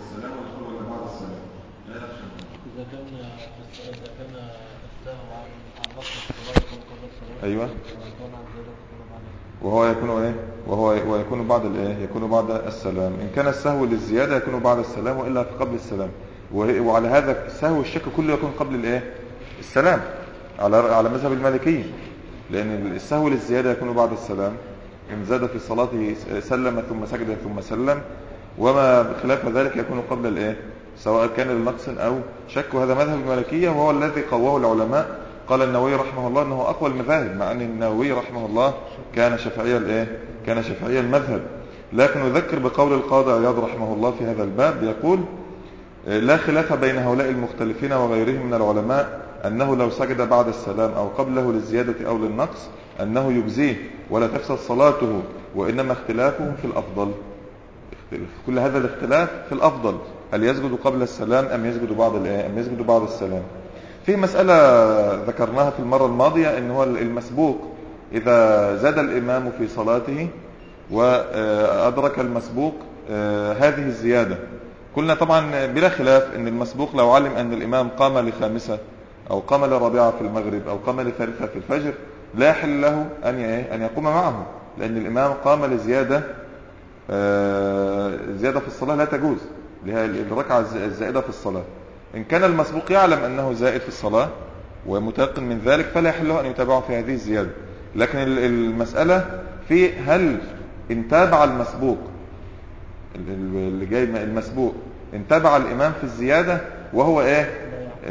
السلام ولا بعد السلام لا يخشى. إذا كان إذا كان عن نص الصلاة بعد وهو يكون إيه؟ وهو ويكون بعد الإيه؟ يكون بعد السلام. إن كان السهو للزيادة يكون بعد السلام وإلا في قبل السلام. وعلى هذا السهو الشك كله يكون قبل الإيه؟ السلام. على على مذهب المالكية. لأن السهو للزيادة يكون بعد السلام. إن زاد في صلاته سلم ثم سجد ثم سلم وما خلاف ذلك يكون قبل الايه؟ سواء كان لنقص أو شك. وهذا مذهب المالكية وهو الذي قواه العلماء. قال النووي رحمه الله إنه أقوى المذاهب مع أن النووي رحمه الله كان شافعي الايه؟ كان شافعي المذهب. لكن نذكر بقول القاضي عياض رحمه الله في هذا الباب يقول لا خلاف بين هؤلاء المختلفين وغيرهم من العلماء أنه لو سجد بعد السلام أو قبله للزيادة أو للنقص أنه يجزيه ولا تفسد صلاته وإنما اختلافهم في الأفضل. كل هذا الاختلاف في الأفضل هل يسجد قبل السلام أم يسجد بعد؟ أم يسجد بعد السلام في مسألة ذكرناها في المرة الماضية أن هو المسبوق إذا زاد الإمام في صلاته وأدرك المسبوق آه، هذه الزيادة قلنا طبعا بلا خلاف أن المسبوق لو علم أن الإمام قام لخامسة أو قام لرابعة في المغرب أو قام لثالثة في الفجر لا يحل له ي- أن يقوم معه لأن الإمام قام لزيادة آه، زيادة في الصلاة لا تجوز الركعة الز- الزائدة في الصلاة. إن كان المسبوق يعلم أنه زائد في الصلاة ومتيقن من ذلك فلا يحل له أن يتابعه في هذه الزيادة. لكن ال- المسألة في هل إن تابع المسبوق ال- ال- اللي جاي المسبوق إن تابع الإمام في الزيادة وهو إيه؟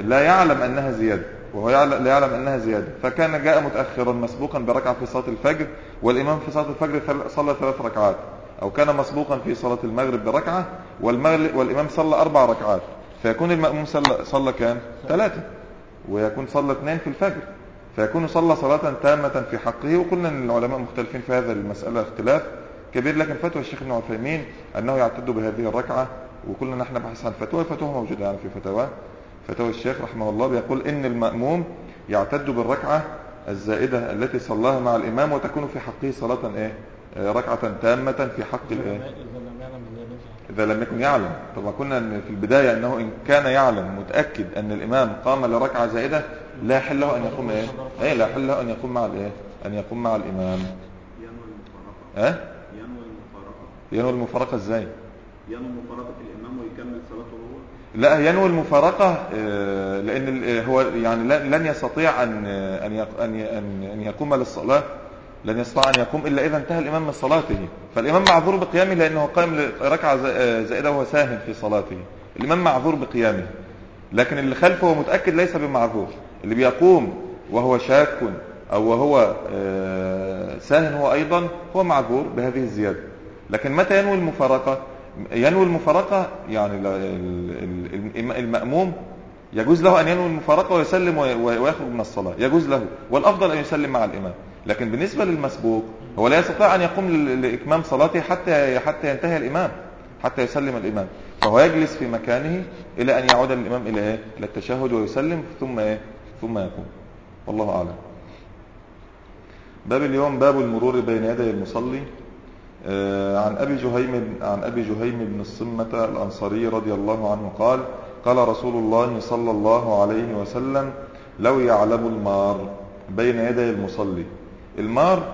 لا يعلم أنها زيادة وهو لا يعلم أنها زيادة. فكان جاء متأخرا مسبوقا بركعة في صلاة الفجر والإمام في صلاة الفجر صلى ثلاث ركعات. أو كان مسبوقا في صلاة المغرب بركعة والمغرب والإمام صلى أربع ركعات. فيكون المأموم صلى, صلى كام؟ ثلاثة. ويكون صلى اثنين في الفجر. فيكون صلى صلاة تامة في حقه وقلنا أن العلماء مختلفين في هذا المسألة اختلاف كبير لكن فتوى الشيخ ابن عثيمين أنه يعتد بهذه الركعة وكلنا نحن نبحث عن فتوى الفتوى موجودة يعني في فتوى. فتوى الشيخ رحمه الله بيقول إن المأموم يعتد بالركعة الزائدة التي صلاها مع الإمام وتكون في حقه صلاة إيه؟ ركعة تامة في حق الإيه إذا لم يكن يعلم طبعا كنا في البداية أنه إن كان يعلم متأكد أن الإمام قام لركعة زائدة لا يحل له أن يقوم إيه؟ إيه لا يحل له أن يقوم مع الإيه؟ أن يقوم مع الإمام ينوي المفارقة أه؟ ينوي المفارقة ينوي المفارقة إزاي؟ ينوي مفارقة الإمام ويكمل صلاته هو لا ينوي المفارقة آه، لأن ال- هو يعني لن يستطيع أن أن أن أن يقوم للصلاة لن يستطيع أن يقوم إلا إذا انتهى الإمام من صلاته. فالإمام معذور بقيامه لأنه قائم لركعة ز- آه، زائدة وهو ساهم في صلاته. الإمام معذور بقيامه. لكن اللي خلفه هو متأكد ليس بمعذور. اللي بيقوم وهو شاك أو وهو آه، ساهن هو أيضا هو معذور بهذه الزيادة. لكن متى ينوي المفارقة؟ ينوي المفارقة يعني ال- ال- ال- المأموم يجوز له أن ينوي المفارقة ويسلم وي- ويخرج من الصلاة. يجوز له. والأفضل أن يسلم مع الإمام. لكن بالنسبة للمسبوق هو لا يستطيع أن يقوم لإكمام صلاته حتى حتى ينتهي الإمام حتى يسلم الإمام فهو يجلس في مكانه إلى أن يعود الإمام إلى إيه؟ إلى التشهد ويسلم ثم إيه؟ ثم يقوم والله أعلم باب اليوم باب المرور بين يدي المصلي آه، عن أبي جهيم عن أبي جهيم بن الصمة الأنصاري رضي الله عنه قال قال رسول الله صلى الله عليه وسلم لو يعلم المار بين يدي المصلي المار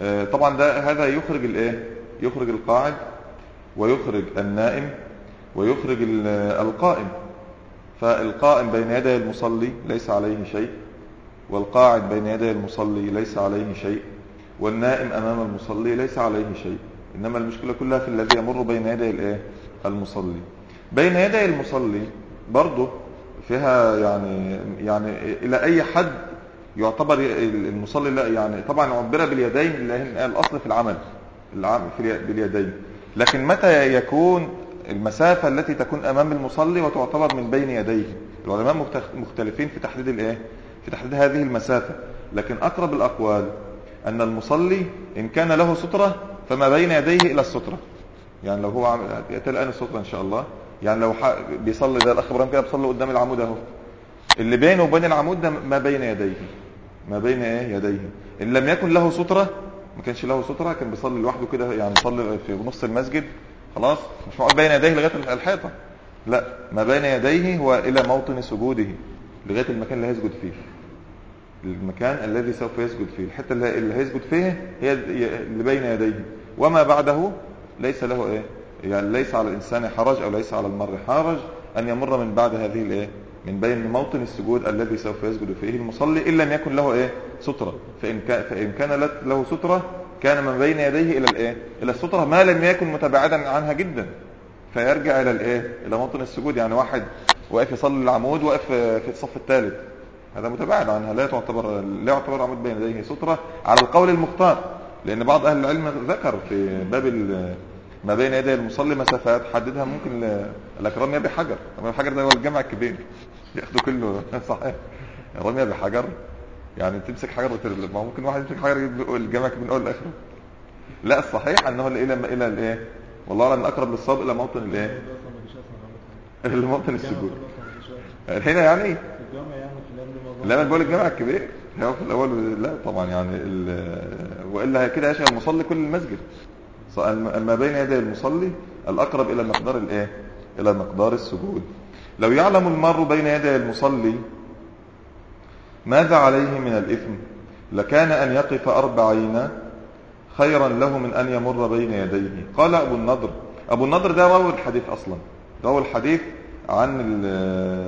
آه، طبعا ده هذا يخرج الإيه؟ يخرج القاعد ويخرج النائم ويخرج ال- القائم. فالقائم بين يدي المصلي ليس عليه شيء والقاعد بين يدي المصلي ليس عليه شيء والنائم أمام المصلي ليس عليه شيء. إنما المشكلة كلها في الذي يمر بين يدي الإيه؟ المصلي. بين يدي المصلي برضه فيها يعني يعني إلى أي حد يعتبر المصلي لا يعني طبعا عبر باليدين لأن الأصل في العمل في الي- باليدين. لكن متى يكون المسافة التي تكون أمام المصلي وتعتبر من بين يديه؟ العلماء مختلفين في تحديد الإيه؟ في تحديد هذه المسافة. لكن أقرب الأقوال أن المصلي إن كان له سترة فما بين يديه إلى السترة. يعني لو هو عامل يأتي الآن السترة إن شاء الله. يعني لو بيصلي زي الأخ إبراهيم كده بيصلي قدام العمود أهو. اللي بينه وبين العمود ده ما بين يديه. ما بين إيه؟ يديه. إن لم يكن له سترة ما كانش له سترة كان بيصلي لوحده كده يعني بيصلي في نص المسجد خلاص؟ مش معقول بين يديه لغاية الحيطة. لا ما بين يديه هو إلى موطن سجوده لغاية المكان اللي هيسجد فيه. المكان الذي سوف يسجد فيه. الحتة اللي هيسجد فيها هي اللي بين يديه. وما بعده ليس له إيه؟ يعني ليس على الإنسان حرج أو ليس على المرء حرج أن يمر من بعد هذه الإيه؟ من بين موطن السجود الذي سوف يسجد فيه المصلي إن لم يكن له إيه؟ سترة. فإن كان فإن كان له سترة كان من بين يديه إلى الإيه؟ إلى السترة. ما لم يكن متباعدا عنها جدا. فيرجع إلى الإيه؟ إلى موطن السجود. يعني واحد واقف يصلي العمود واقف في الصف الثالث. هذا متباعد عنها. لا تعتبر لا يعتبر عمود بين يديه سترة. على القول المختار. لأن بعض أهل العلم ذكر في باب ما بين يدي المصلي مسافات حددها ممكن الأكرام يبي حجر. الحجر ده هو الجمع الكبير. ياخده كله. صحيح. رمي بحجر يعني تمسك حجر وترلب ما ممكن واحد يمسك حجر يجيب الجمع من أول لاخره لا الصحيح أنه إلى إلى الإيه؟ والله أعلم الأقرب للصواب إلى موطن الإيه؟ إلى موطن السجود. هنا يعني إيه الجامع لا أنا بقول الجامع الكبير. هو في الأول لا طبعا يعني ال- وإلا كده يشغل المصلي كل المسجد. ما بين يدي المصلي الأقرب إلى مقدار الإيه؟ إلى مقدار السجود. لو يعلم المار بين يدي المصلي ماذا عليه من الإثم لكان أن يقف أربعين خيرا له من أن يمر بين يديه. قال أبو النضر أبو النضر ده راوي الحديث أصلا. راوي الحديث عن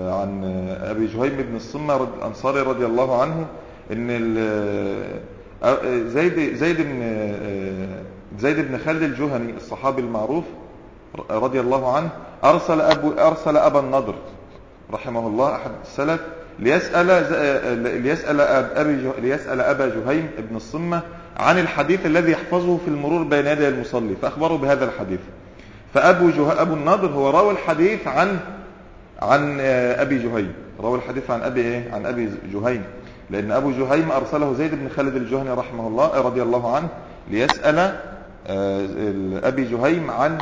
عن أبي جهيم بن الصمة الأنصاري رضي الله عنه أ- زيد زيد بن زيد بن خالد الجهني الصحابي المعروف رضي الله عنه أرسل ابو أرسل أبا النضر رحمه الله أحد السلف ليسأل ز- ليسأل أب- أبي جه- ليسأل أبا جهيم بن الصمة عن الحديث الذي يحفظه في المرور بين يدي المصلي فاخبره بهذا الحديث. فأبو جه... أبو النضر هو راوي الحديث عن عن أبي جهيم. راوي الحديث عن أبي إيه؟ عن أبي جهيم. لأن أبو جهيم أرسله زيد بن خالد الجهني رحمه الله رضي الله عنه ليسأل آه، أبي جهيم عن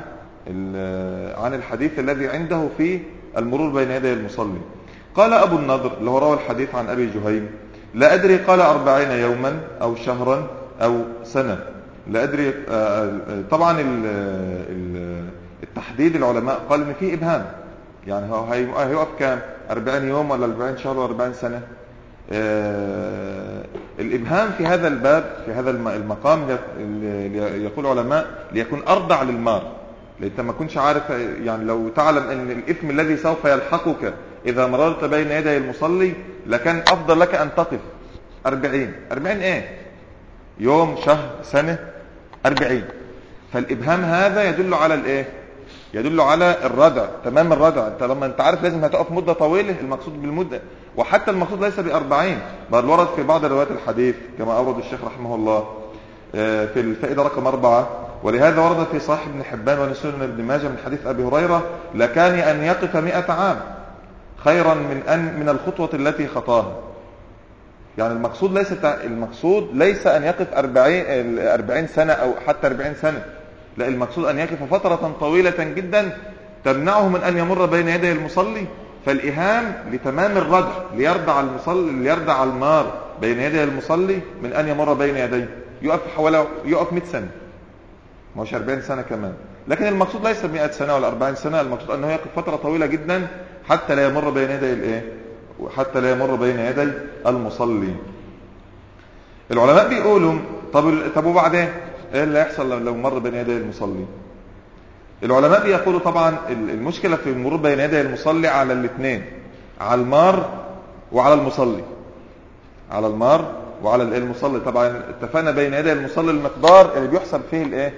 عن الحديث الذي عنده في المرور بين يدي المصلي. قال أبو النضر اللي هو راوي الحديث عن أبي جهيم لا أدري قال أربعين يوما أو شهرا أو سنة. لا أدري آه، آه، طبعا ال- ال- التحديد العلماء قال إن في إبهام. يعني هو هي- هيقف كام؟ 40 يوم ولا 40 شهر ولا 40 سنه الإبهام في هذا الباب في هذا الم- المقام يقول علماء ليكون أرضع للمار. لأنت ما كنتش عارف يعني لو تعلم أن الإثم الذي سوف يلحقك إذا مررت بين يدي المصلي لكان أفضل لك أن تقف. 40 40 إيه؟ يوم شهر سنة أربعين. فالإبهام هذا يدل على الإيه؟ يدل على الردع تمام الردع. انت لما انت عارف لازم هتقف مدة طويلة المقصود بالمدة. وحتى المقصود ليس بأربعين. بل ورد في بعض روايات الحديث كما أورد الشيخ رحمه الله آه، في الفائدة رقم أربعة. ولهذا ورد في صحيح ابن حبان ونسون ابن ماجه من حديث أبي هريرة لكان أن يقف مئة عام خيرا من أن من الخطوة التي خطاها. يعني المقصود ليس المقصود ليس أن يقف 40 40 سنة أو حتى 40 سنة. لا المقصود أن يقف فترة طويلة جدا تمنعه من أن يمر بين يدي المصلي. فالإهام لتمام الردع ليردع المصلي ليردع المار بين يدي المصلي من أن يمر بين يديه يقف حوالي يقف 100 سنة. مش 40 سنة كمان. لكن المقصود ليس 100 سنة ولا 40 سنة. المقصود أنه يقف فترة طويلة جدا حتى لا يمر بين يدي الإيه؟ وحتى لا يمر بين يدي المصلي. العلماء بيقولوا طب طب وبعدين؟ إيه اللي هيحصل لو- مر بين يدي المصلي؟ العلماء بيقولوا طبعا ال- المشكلة في المرور بين يدي المصلي على الاثنين على المار وعلى المصلي. على المار وعلى ال- المصلي. طبعا اتفقنا بين يدي المصلي المقدار اللي بيحسب فيه الايه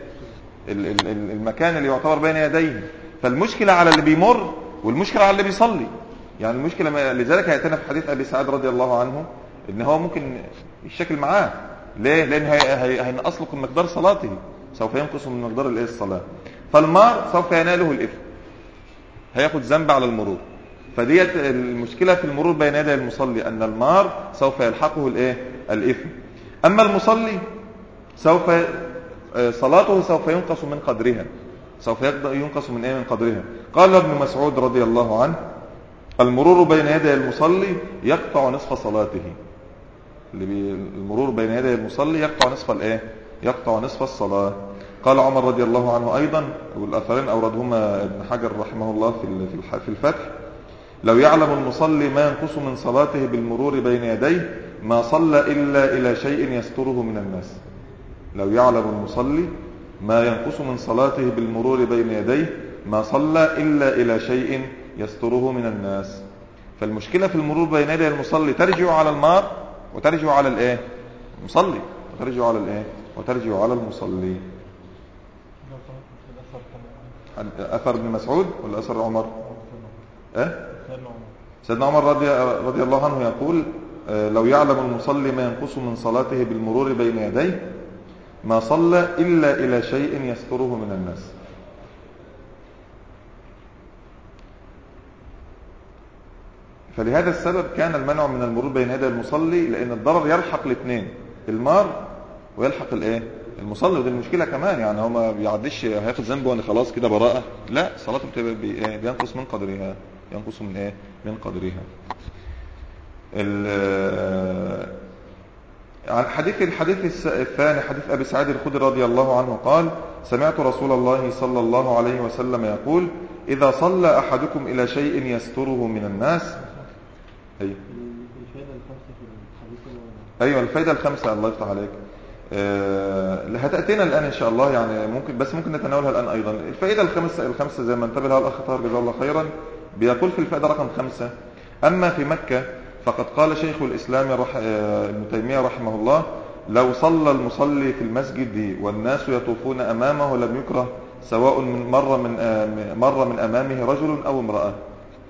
ال- ال- ال- المكان اللي يعتبر بين يديه. فالمشكلة على اللي بيمر والمشكلة على اللي بيصلي. يعني المشكلة لذلك هيأتينا في حديث أبي سعيد رضي الله عنه إن هو ممكن يشكل معاه. ليه؟ هي- هينقص له من مقدار صلاته. سوف ينقص من مقدار الإيه؟ الصلاة. فالمار سوف يناله الإثم. هياخد ذنب على المرور. فديت المشكلة في المرور بين يدي المصلي أن المار سوف يلحقه الإيه؟ الإثم. أما المصلي سوف آه، صلاته سوف ينقص من قدرها. سوف ينقص من إيه؟ من قدرها. قال ابن مسعود رضي الله عنه المرور بين يدي المصلي يقطع نصف صلاته. المرور بين يدي المصلي يقطع نصف الإيه؟ يقطع نصف الصلاة. قال عمر رضي الله عنه أيضا والأثرين أوردهما ابن حجر رحمه الله في في الفتح. لو يعلم المصلي ما ينقص من صلاته بالمرور بين يديه ما صلى إلا إلى شيء يستره من الناس. لو يعلم المصلي ما ينقص من صلاته بالمرور بين يديه ما صلى إلا إلى شيء يستره من الناس. فالمشكلة في المرور بين يدي المصلي ترجع على المار وترجع على الايه؟ المصلي. وترجع على الايه؟ وترجع على المصلي. اثر ابن مسعود ولا أثر عمر؟ إيه؟ سيدنا عمر. سيدنا عمر رضي, رضي الله عنه يقول آه، لو يعلم المصلي ما ينقص من صلاته بالمرور بين يديه ما صلى إلا إلى شيء يستره من الناس. فلهذا السبب كان المنع من المرور بين يدي المصلي لأن الضرر يلحق الاثنين المار ويلحق الإيه؟ المصلي. ودي المشكلة كمان يعني هو ما بيعديش هياخد ذنبه وأنا خلاص كده براءة. لا صلاته بتبقى إيه؟ بينقص من قدرها ينقص من إيه؟ من قدرها. عن حديث الحديث الثاني حديث أبي سعيد الخدري رضي الله عنه قال سمعت رسول الله صلى الله عليه وسلم يقول إذا صلى أحدكم إلى شيء يستره من الناس أي الفائدة الخامسة في الحديث اللي أيوة الفايدة الخامسة الله يفتح عليك. أه هتأتينا الآن إن شاء الله يعني ممكن بس ممكن نتناولها الآن أيضا. الفائدة الخامسة الخامسة زي ما انتبه لها الأخ طاهر جزاه الله خيرا بيقول في الفائدة رقم خمسة أما في مكة فقد قال شيخ الإسلام رح... آه، ابن تيمية رحمه الله لو صلى المصلي في المسجد والناس يطوفون أمامه لم يكره سواء من مر من آه، مر من أمامه رجل أو امرأة.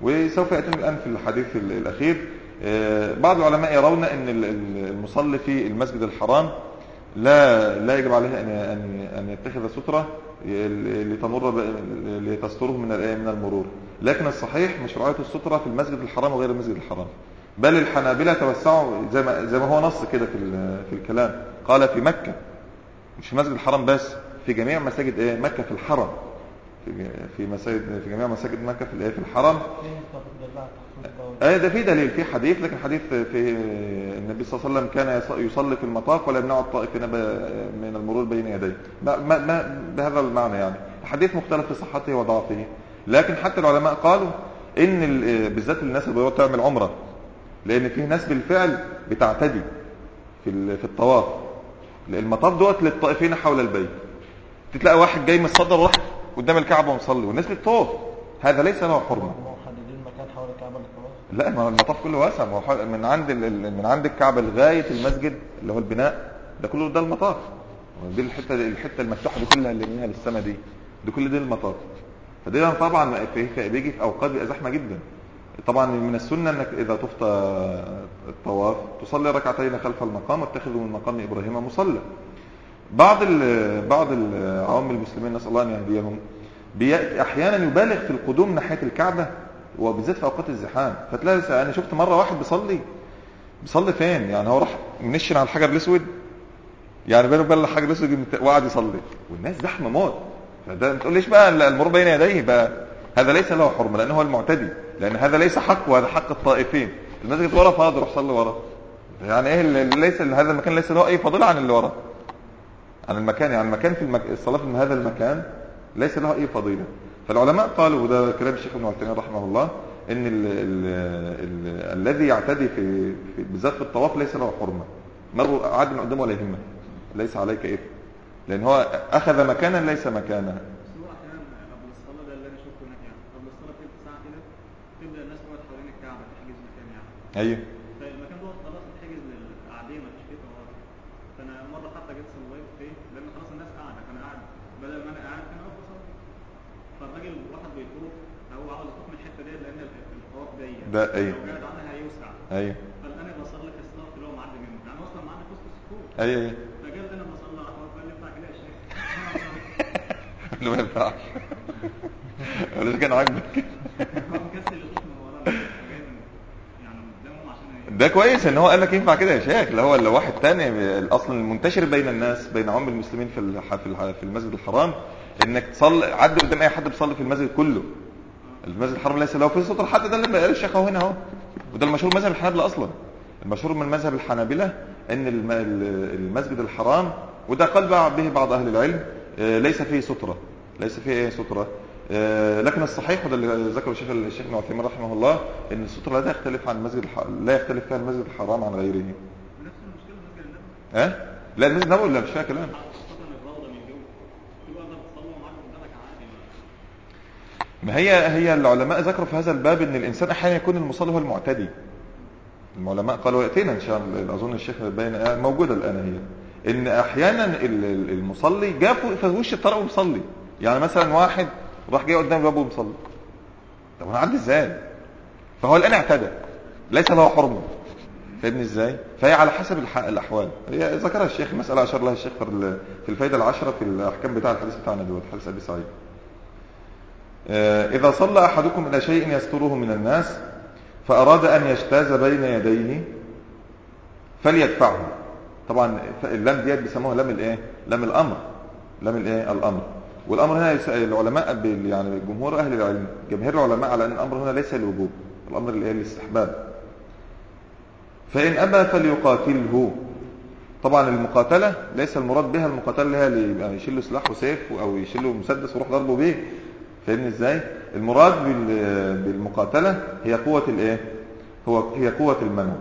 وسوف يأتينا الآن في الحديث ال- الأخير. آه، بعض العلماء يرون أن ال- ال- المصلي في المسجد الحرام لا لا يجب عليه أن أن يتخذ سترة لتمر لتستره من من المرور. لكن الصحيح مشروعية السترة في المسجد الحرام وغير المسجد الحرام. بل الحنابلة توسعوا زي ما هو نص كده في في الكلام. قال في مكة مش في المسجد الحرام بس في جميع مساجد إيه؟ مكة في الحرم. في مساجد في جميع مساجد مكة في في الحرم تخصيص ده آه في دليل في حديث لكن حديث في النبي صلى الله عليه وسلم كان يص- يصلي في المطاف ولا يمنع الطائفين ب- من المرور بين يديه. ما ما بهذا المعنى يعني. الحديث مختلف في صحته وضعفه. لكن حتى العلماء قالوا إن ال- بالذات الناس اللي تعمل عمرة. لأن في ناس بالفعل بتعتدي في في الطواف. المطاف دوت للطائفين حول البيت. تلاقي واحد جاي من الصدر وراح قدام الكعبة ومصلي والناس بتطوف هذا ليس له حرمة. لا ما هو المطاف كله واسع. ما هو من عند من عند الكعبة لغاية المسجد اللي هو البناء ده كله ده المطاف. دي الحته الحتة المفتوحة دي كلها اللي منها للسما دي. دي كل دي المطاف. فده طبعا بيجي في أوقات بيبقى زحمة جدا. طبعا من السنة إنك إذا طفت الطواف تصلي ركعتين خلف المقام واتخذوا من مقام إبراهيم مصلى. بعض ال بعض العوام المسلمين نسأل الله أن يهديهم بيأتي أحيانا يبالغ في القدوم ناحية الكعبة وبالذات في أوقات الزحام. فتلاقي أنا شفت مرة واحد بيصلي بيصلي فين؟ يعني هو راح منشن على الحجر الأسود؟ يعني بينه وبين الحجر الأسود وقعد يصلي. والناس زحمة موت. فده ما تقوليش بقى المرور بين يديه بقى هذا ليس له حرمة لأنه هو المعتدي لأن هذا ليس حق وهذا حق الطائفين. المسجد ورا فاضي روح صلي ورا. يعني إيه ليس هذا المكان ليس له أي فضيلة عن اللي ورا. عن المكان يعني المكان في المك... الصلاة في هذا المكان ليس له أي فضيلة. فالعلماء قالوا وده كلام الشيخ ابن عثيمين رحمه الله إن ال... ال... ال... الذي يعتدي في... في بالذات في الطواف ليس له حرمة. مروا عاد من قدامه ولا يهمه ليس عليك إثم لأن هو أخذ مكانا ليس مكانا. بس هو أحيانا قبل الصلاه ده اللي أنا شفته هناك يعني قبل الصلاه بتلت ساعه كده تبدا الناس تقعد حوالين الكعبه تحجز مكان يعني أيوه فالمكان دوت خلاص اتحجز للقاعدين مفيش فيه طوارئ فانا مره حتى جيت صليت فيه لأن خلاص الناس قاعدة فانا قاعد بدل ما أنا قاعد كان واقف اصلي فالراجل واحد بيطوف هو عاوز يطوف من الحته ديت لأن الطواف ضيق ده هيوسع أيوه قال أنا بصلي في الصف اللي هو معدي منه يعني أصلا معدي في وسط الصفوف أيوه أيوه فقال أنا بصلي على الطواف قال لي ينفع كده يا شيخ اللي ما ينفعش. ولا كان عاجبك. يعني ده كويس إن هو قال لك ينفع كده يا شيخ. اللي هو لو واحد تاني الأصل المنتشر بين الناس بين عوام المسلمين في في المسجد الحرام إنك تصلي عدي قدام أي حد بيصلي في المسجد كله. المسجد الحرام ليس له في سطر حتى ده اللي قال الشيخ هنا اهو. وده المشهور مذهب الحنابلة أصلا. المشهور من مذهب الحنابلة ال- المسجد الحرام وده قال به بعض أهل العلم آه، ليس فيه سترة. ليس فيه إيه سترة؟ آه، لكن الصحيح وده اللي ذكره الشيخ الشيخ ابن عثيمين رحمه الله إن السترة لا تختلف عن المسجد الح... لا يختلف فيها المسجد الحرام عن غيره. مسجد النبي ها؟ لا المسجد النبوي لا مش فيها كلام خاصه الروضه من جوه تبقى انت بتصلي ومعاك قدامك عادي ما هي هي العلماء ذكروا في هذا الباب إن الإنسان أحيانا يكون المصلي هو المعتدي. العلماء قالوا يأتينا إن شاء الله أظن الشيخ بين موجودة الآن هي. إن أحيانا ال- ال- المصلي جاء في- وش الطريق ومصلي يعني مثلا واحد راح جاي قدام الباب ومصلي طب أنا اعدي إزاي فهو الآن اعتدى. ليس له حرمة. فاهمني إزاي؟ فهي على حسب الأحوال. هي ذكرها الشيخ مسألة اشار لها الشيخ في ال- في الفائده العشرة في الأحكام بتاع الحديث بتاعنا دوت حديث أبي سعيد. آه، إذا صلى أحدكم إلى شيء يستره من الناس فأراد أن يجتاز بين يديه فليدفعه. طبعا اللام ديت بيسموها لام الإيه؟ لام الأمر. لام الإيه؟ الأمر. والأمر هنا العلماء يعني جمهور أهل العلم جماهير العلماء على أن الأمر هنا ليس الوجوب الأمر الإيه؟ الاستحباب فإن أبى فليقاتله. طبعا المقاتلة ليس المراد بها المقاتلة اللي يبقى يشيل له سلاح وسيف أو يشيل له مسدس ويروح ضربه بيه. فاهمني إزاي؟ المراد بال- بالمقاتلة هي قوة الإيه؟ هو هي قوة المنع.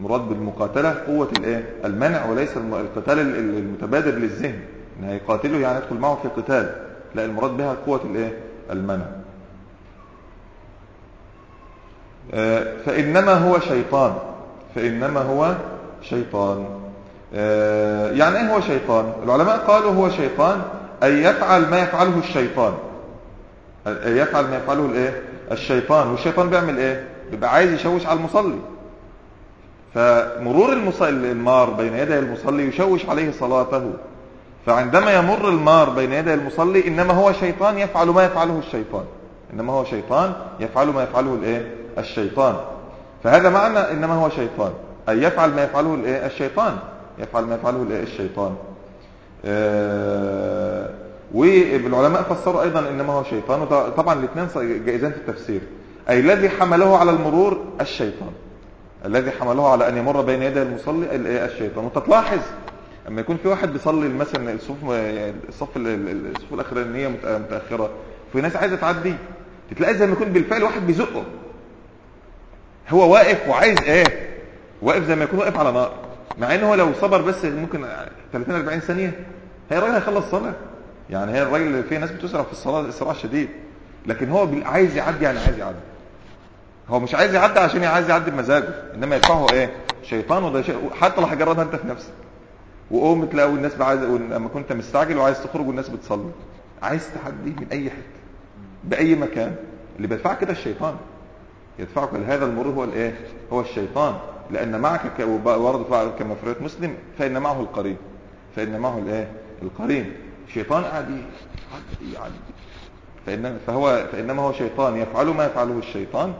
مراد بالمقاتلة قوة الإيه؟ المنع وليس القتال ال- ال- المتبادر للذهن. إن هيقاتله يعني يدخل معه في قتال لا المراد بها قوة الإيه؟ المنع. آه، فإنما هو شيطان. فإنما هو شيطان. آه، يعني إيه هو شيطان؟ العلماء قالوا هو شيطان أي يفعل ما يفعله الشيطان. يفعل ما يفعله الايه؟ الشيطان. والشيطان بيعمل إيه؟ بيبقى عايز يشوش على المصلي. فمرور المصلي المار بين يدي المصلي يشوش عليه صلاته. فعندما يمر المار بين يدي المصلي إنما هو شيطان يفعل ما يفعله الشيطان. إنما هو شيطان يفعل ما يفعله الايه؟ الشيطان. فهذا معنى إنما هو شيطان. أي يفعل ما يفعله الايه؟ الشيطان. يفعل ما يفعله الايه؟ الشيطان. آه، والعلماء فسروا أيضا إنما هو شيطان وطبعا الاثنين جائزان في التفسير. أي الذي حمله على المرور الشيطان. الذي حمله على أن يمر بين يدي المصلي الشيطان. وأنت تلاحظ أما يكون في واحد بيصلي مثلا الصف الصف ال- ال- الصفوف الاخرانيه مت- متأخرة في ناس عايزة تعدي. تلاقي زي ما يكون بالفعل واحد بيزقه. هو واقف وعايز إيه؟ واقف زي ما يكون واقف على نار. مع ان هو لو صبر بس ممكن 30 40 ثانية هي الراجل هيخلص صلاة. يعني هي الراجل في ناس بتسرع في الصلاة اسراع شديد. لكن هو عايز يعدي يعني عايز يعدي. هو مش عايز يعدي عشان عايز يعدي بمزاجه إنما يدفعه إيه؟ شيطان وده شيء حتى لو هجربها أنت في نفسك. وقوم تلاقوا الناس عايز لما كنت مستعجل وعايز تخرج والناس بتصلي. عايز تحدي من أي حتة بأي مكان. اللي بيدفعك كده الشيطان. يدفعك لهذا المرور هو الإيه؟ هو الشيطان. لأن معك ورد في- كما في مسلم فإن معه القرين. فإن معه الإيه؟ القرين. الشيطان قاعد يعدي يعدي فإن فهو فإنما هو شيطان يفعل ما يفعله الشيطان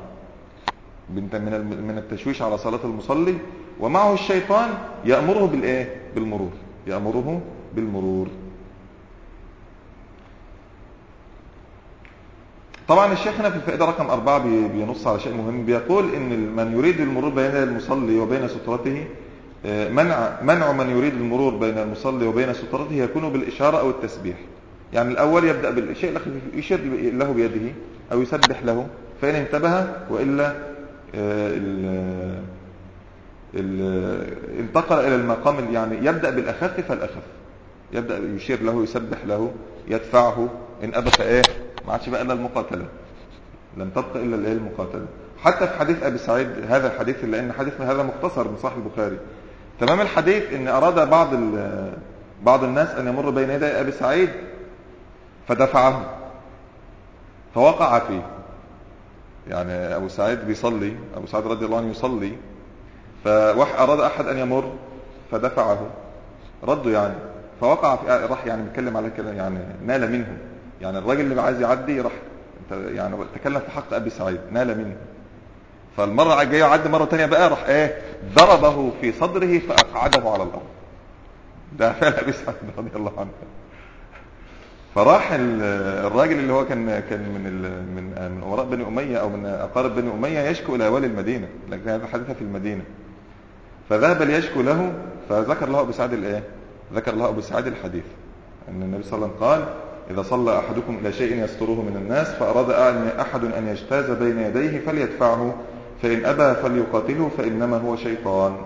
من من التشويش على صلاة المصلي ومعه الشيطان يأمره بالإيه؟ بالمرور. يأمره بالمرور. طبعا الشيخ هنا في الفائدة رقم أربعة بي- بينص على شيء مهم بيقول إن من يريد المرور بين المصلي وبين سترته منع منع من يريد المرور بين المصلي وبين سترته يكون بالإشارة أو التسبيح. يعني الأول يبدأ بالشيء يشير له بيده أو يسبح له فإن انتبه وإلا آه، ال- انتقل إلى المقام ال- يعني يبدأ بالأخف فالأخف. يبدأ يشير له يسبح له يدفعه. إن أبى فإيه ما عادش بقى إلا المقاتلة. لم تبقى إلا الإيه؟ المقاتلة. حتى في حديث أبي سعيد هذا الحديث لأن حديث هذا مختصر من صحيح البخاري. تمام الحديث إن أراد بعض بعض الناس أن يمر بين يدي أبي سعيد فدفعه فوقع فيه. يعني أبو سعيد بيصلي أبو سعيد رضي الله عنه يصلي فأراد أحد أن يمر فدفعه رده يعني فوقع في راح يعني بيتكلم على كده يعني نال منه يعني الراجل اللي عايز يعدي راح يعني تكلم في حق أبي سعيد نال منه. فالمرة الجايه يعدي مرة ثانية بقى راح إيه ضربه في صدره فأقعده على الأرض. ده فعل أبي سعيد رضي الله عنه. فراح ال- الراجل اللي هو كان كان من من من امراء بني أمية أو من أقارب بني أمية يشكو إلى والي المدينة لكن هذا حدث في المدينة. فذهب ليشكو له فذكر له أبو سعيد الإيه؟ ذكر له أبو سعيد الحديث. أن النبي صلى الله عليه وسلم قال إذا صلى أحدكم إلى شيء يستره من الناس فأراد أن أحد أن يجتاز بين يديه فليدفعه فإن أبى فليقاتله فإنما هو شيطان.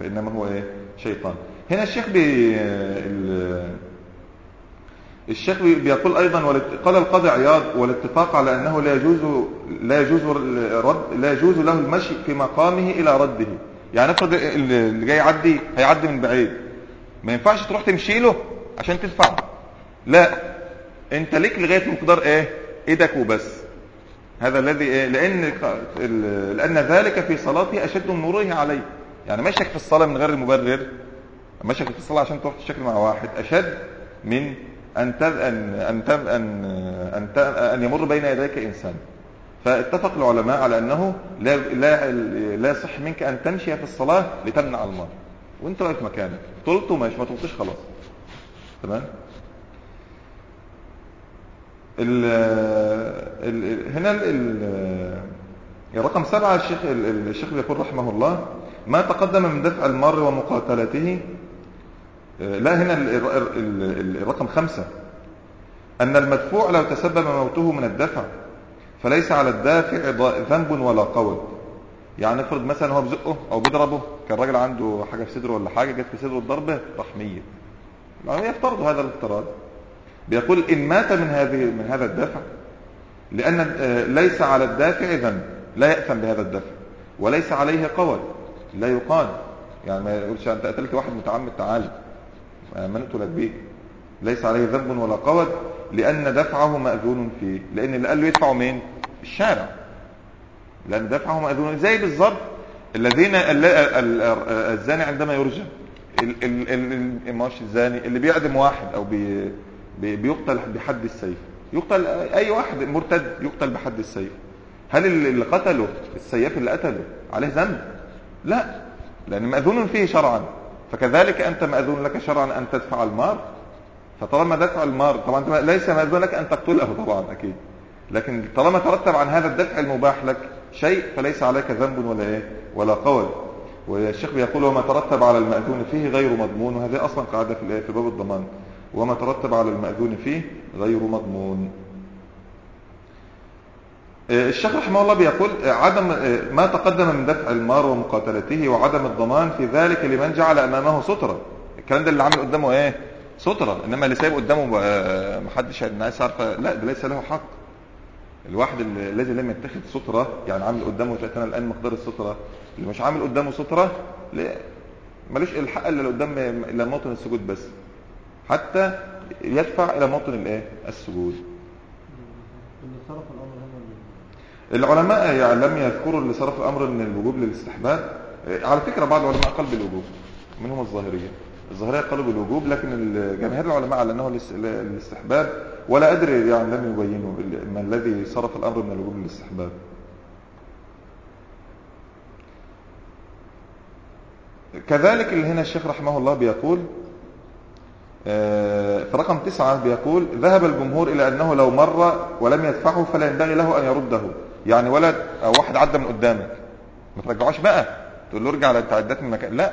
فإنما هو إيه؟ شيطان. هنا الشيخ بي ال- الشيخ بي- بيقول أيضا قال القاضي عياض والاتفاق على أنه لا يجوز لا يجوز الرد لا يجوز له المشي في مقامه إلى رده. يعني افرض ال- اللي جاي يعدي هيعدي من بعيد. ما ينفعش تروح تمشي له عشان تدفع. لا. انت ليك لغاية مقدار إيه؟ إيدك وبس. هذا الذي ال- لأن ذلك في صلاته أشد من مروره عليه. يعني مشيك في الصلاة من غير المبرر مشيك في الصلاة عشان تروح تشكل مع واحد أشد من أن تذ... تذ... أن ان, ت... أن يمر بين يديك إنسان. فاتفق العلماء على أنه لا لا لا يصح منك أن تمشي في الصلاة لتمنع المرء. وانت واقف مكانك. طلت ماشي ما طلتش خلاص. تمام؟ ال ال هنا ال ال الرقم سبعة الشيخ ال- الشيخ بيقول رحمه الله ما تقدم من دفع المار ومقاتلته؟ لا هنا ال- ال- ال- الرقم خمسة. أن المدفوع لو تسبب موته من الدفع فليس على الدافع ذنب ولا قول. يعني افرض مثلا هو بزقه أو بيضربه كان راجل عنده حاجة في صدره ولا حاجة جت في صدره الضربه راح ميت لا يفترض هذا الافتراض. بيقول إن مات من هذه من هذا الدفع. لأن آه، ليس على الدافع ذنب لا يأثم بهذا الدفع. وليس عليه قول لا يقال. يعني ما يقولش أنت قتلت واحد متعمد تعالى ما نقتلك بيه. ليس عليه ذنب ولا قول لأن دفعه مأذون فيه لأن اللي قال له يدفعه مين؟ الشارع. لأن دفعه مأذون. زي بالظبط الذين ال- ال- ال- الزاني عندما يرجم ال- ال- ال- ال- ما هوش الزاني اللي بيعدم واحد أو بي- بيقتل بحد السيف. يقتل أي واحد مرتد يقتل بحد السيف. هل اللي قتله السياف اللي قتله عليه ذنب؟ لا لأن مأذون فيه شرعا. فكذلك أنت مأذون لك شرعا أن تدفع المار. فطالما دفع المار طبعا ليس مأذون لك أن تقتله طبعا أكيد. لكن طالما ترتب عن هذا الدفع المباح لك شيء فليس عليك ذنب ولا إيه؟ ولا قول. والشيخ بيقول وما ترتب على المأذون فيه غير مضمون. وهذه أصلا قاعدة في في باب الضمان. وما ترتب على المأذون فيه غير مضمون. آه، الشيخ رحمه الله بيقول آه، عدم آه، ما تقدم من دفع المار ومقاتلته وعدم الضمان في ذلك لمن جعل أمامه سترة. الكلام ده اللي عامل قدامه إيه؟ سترة. إنما اللي سايب قدامه محدش الناس عارفة لا ده ليس له حق. الواحد الذي لم يتخذ سترة يعني عامل قدامه تأتينا الآن مقدار السترة اللي مش عامل قدامه سترة لا- ملوش الحق إلا قدام إلى موطن السجود بس. حتى يدفع إلى موطن الإيه؟ السجود. الأمر العلماء يعني لم يذكروا اللي صرف الأمر من الوجوب للاستحباب. على فكرة بعض العلماء قال بالوجوب منهم الظاهرية. الظاهرية قالوا بالوجوب لكن جماهير العلماء على الاس- الاستحباب ولا أدري يعني لم يبينوا ما الذي صرف الأمر من الوجوب للاستحباب. كذلك اللي هنا الشيخ رحمه الله بيقول رقم تسعة بيقول ذهب الجمهور إلى أنه لو مر ولم يدفعه فلا ينبغي له أن يرده. يعني ولد أو واحد عدى من قدامك ما ترجعوش بقى. تقول له ارجع على من مكان. لا.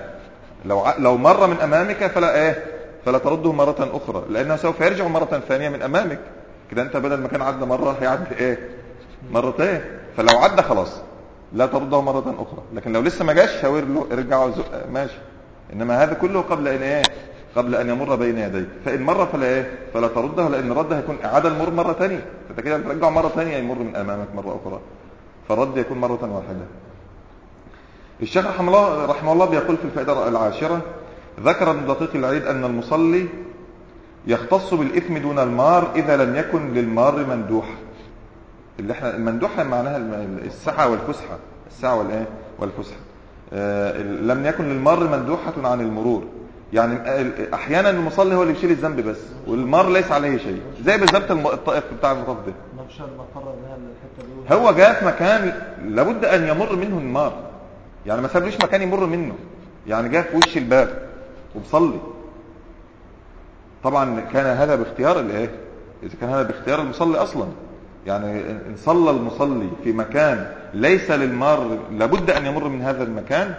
لو. لو مر من أمامك فلا إيه فلا ترده مرة أخرى. لأنه سوف يرجع مرة ثانية من أمامك. كده أنت بدل ما كان عدى مرة هيعدي إيه؟ مرتين. فلو عدى خلاص. لا ترده مرة أخرى. لكن لو لسه ما جاش شاور له ارجع وزق ماشي. إنما هذا كله قبل أن إيه؟ قبل أن يمر بين يديك فإن مر فلا إيه؟ فلا ترده لأن الرد هيكون إعادة المر مرة ثانية. فأنت كده بترجعه مرة ثانية يمر من أمامك مرة أخرى. فالرد يكون مرة واحدة. الشيخ رحمه الله رحمه الله بيقول في الفائدة العاشرة ذكر ابن دقيق العيد أن المصلي يختص بالإثم دون المار إذا لم يكن للمار مندوحة اللي إحنا المندوحة معناها السعة والفسحة. السعة والإيه؟ والفسحة. آه، لم يكن للمار مندوحة عن المرور. يعني أحيانا المصلي هو اللي بيشيل الذنب بس والمار ليس عليه شيء. زي بالظبط الطائف بتاع المطاف ده. هو جاء في مكان لابد أن يمر منه النار. يعني ما سابلوش مكان يمر منه. يعني جاء في وش الباب وبصلي طبعا كان هذا باختيار الإيه؟ إذا كان هذا باختيار المصلي أصلا. يعني إن صلى المصلي في مكان ليس للمار لابد أن يمر من هذا المكان